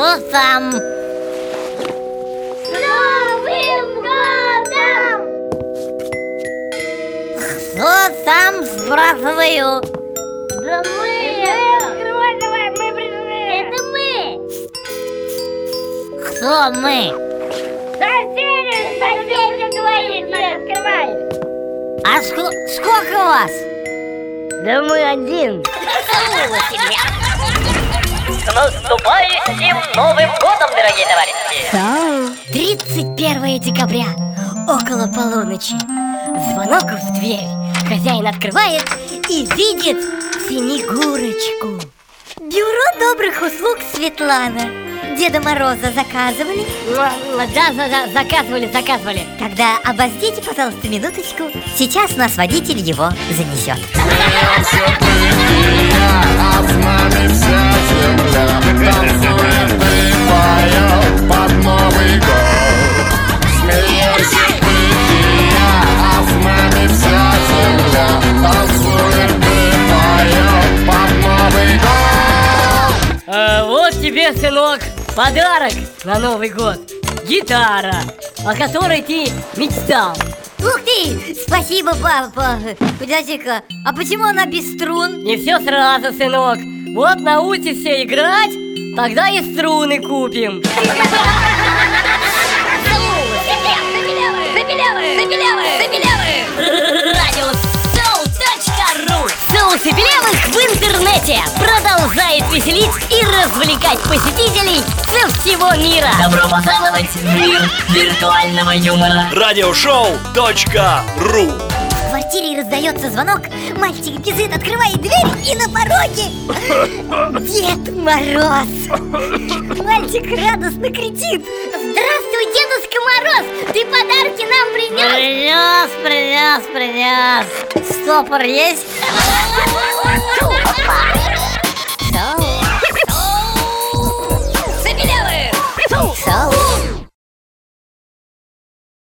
Кто там? С Новым годом! Что там сбрасываю? Да мы! Э, давай, давай, мы пришли. Это мы! Кто мы? Соседи! Соседи говорит, не открывай! А ск сколько вас? Да мы один! Слово! С наступающим Новым годом, дорогие товарищи! 31 декабря, около полуночи. Звонок в дверь. Хозяин открывает и видит Снегурочку. Бюро добрых услуг Светлана. Деда Мороза заказывали? Да, да, да, заказывали, заказывали. Тогда обождите, пожалуйста, минуточку. Сейчас нас водитель его занесет. А с нами вся А, вот тебе, сынок, подарок на Новый год. Гитара, о которой ты мечтал. Ух ты! Спасибо, папа! Подожди-ка, а почему она без струн? Не все сразу, сынок. Вот научишься играть, тогда и струны купим. продолжает веселить и развлекать посетителей со всего мира. Добро пожаловать в мир виртуального юмора! Радиошоу.ру В квартире раздается звонок, мальчик бежит, открывает дверь и на пороге Дед Мороз Мальчик радостно кричит Здравствуй, Дедушка Мороз! Ты подарки нам принес? Принес, принес, принес. Стопор есть?